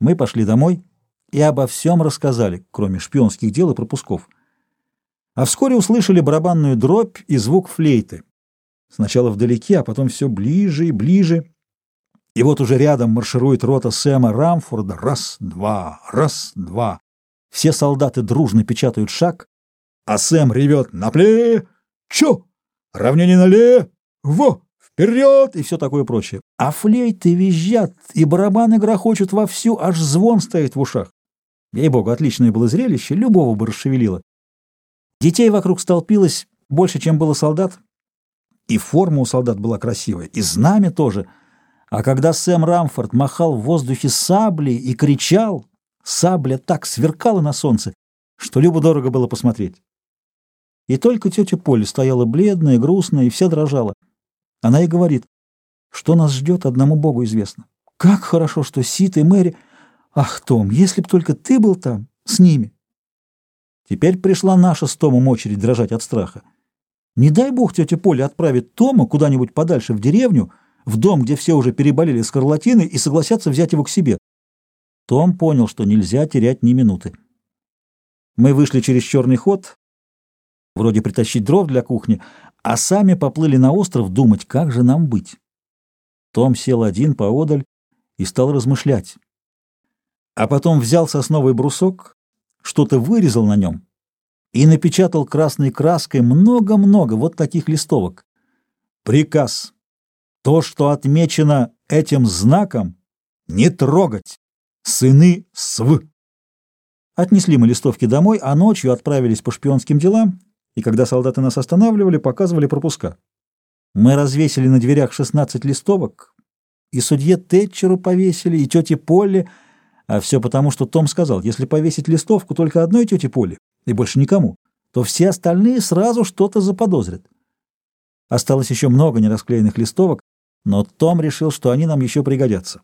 Мы пошли домой и обо всем рассказали, кроме шпионских дел и пропусков. А вскоре услышали барабанную дробь и звук флейты. Сначала вдалеке, а потом все ближе и ближе. И вот уже рядом марширует рота Сэма Рамфорда. Раз, два, раз, два. Все солдаты дружно печатают шаг, а Сэм ревет «На пле! Чё? Равнение на ле! Во! Вперед!» и все такое прочее. А флейты визжат, и барабаны грохочут вовсю, аж звон стоит в ушах. Ей-богу, отличное было зрелище, любого бы расшевелило. Детей вокруг столпилось больше, чем было солдат. И форма у солдат была красивая, и знамя тоже. А когда Сэм Рамфорд махал в воздухе саблей и кричал, сабля так сверкала на солнце, что любо-дорого было посмотреть. И только тетя Поля стояла бледная, грустная и вся дрожала. Она и говорит, что нас ждет, одному Богу известно. Как хорошо, что Сит и Мэри... Ах, Том, если б только ты был там, с ними. Теперь пришла наша с Томом очередь дрожать от страха. Не дай бог тетя Поля отправит Тома куда-нибудь подальше в деревню, в дом, где все уже переболели скарлатиной и согласятся взять его к себе. Том понял, что нельзя терять ни минуты. Мы вышли через черный ход, вроде притащить дров для кухни, а сами поплыли на остров думать, как же нам быть. Том сел один поодаль и стал размышлять. А потом взял сосновый брусок, что-то вырезал на нем и напечатал красной краской много-много вот таких листовок. Приказ. То, что отмечено этим знаком, не трогать. Сыны СВ. Отнесли мы листовки домой, а ночью отправились по шпионским делам, и когда солдаты нас останавливали, показывали пропуска. Мы развесили на дверях 16 листовок, и судье Тэтчеру повесили, и тете Полли, а все потому, что Том сказал, если повесить листовку только одной тете Полли, и больше никому, то все остальные сразу что-то заподозрят. Осталось еще много нерасклеенных листовок, но Том решил, что они нам еще пригодятся.